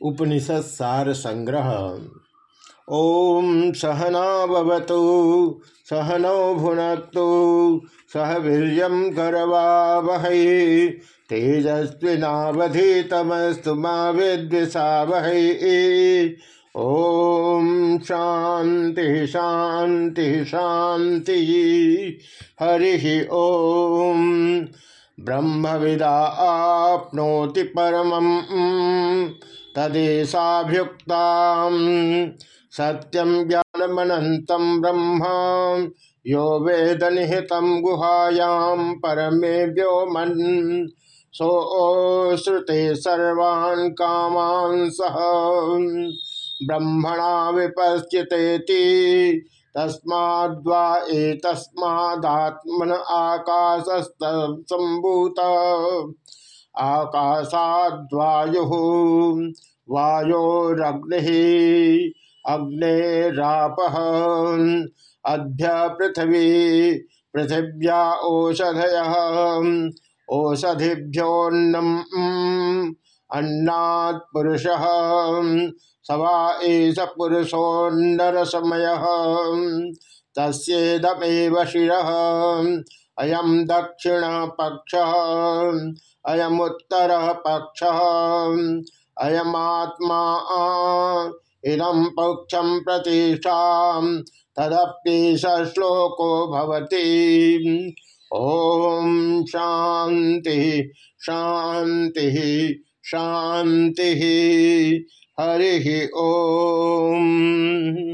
उपनिषद सार संग्रह ओम सहनावतु सहनौ भुनक्तु, सह वीर गर्वा वह तेजस्विनावधीतमस्तु मिषा वह ओम शांति शांति शांति हरि ओम ब्रह्म विदा आपनोति परमं तदेशाभ्युक्ता सत्यम ज्ञानमनंतम ब्रह्म। यो वेद निहित गुहायां परमे व्योमन सो श्रुते सर्वान् कामान् सह। ब्रह्मणा विपश्चितेति। तस्माद्वा एतस्मादात्मन आकाशस्तंभूत आकाशाद्वायु। वायोरग्नि अग्नेराप। अभ्य पृथ्वी, पृथिव्या ओषधय ओषधिभ्योन्नम अन्नात् पुरुष। सवा एष पुरुषोन्नरसमय। तस्ेदमेव शिर। अयम दक्षिण पक्ष अयमुत्तर पक्ष। अयमात्मा इदम पक्षम प्रतिष्ठा स श्लोको भवती। ओम शांति शांति शांति हरि ओम।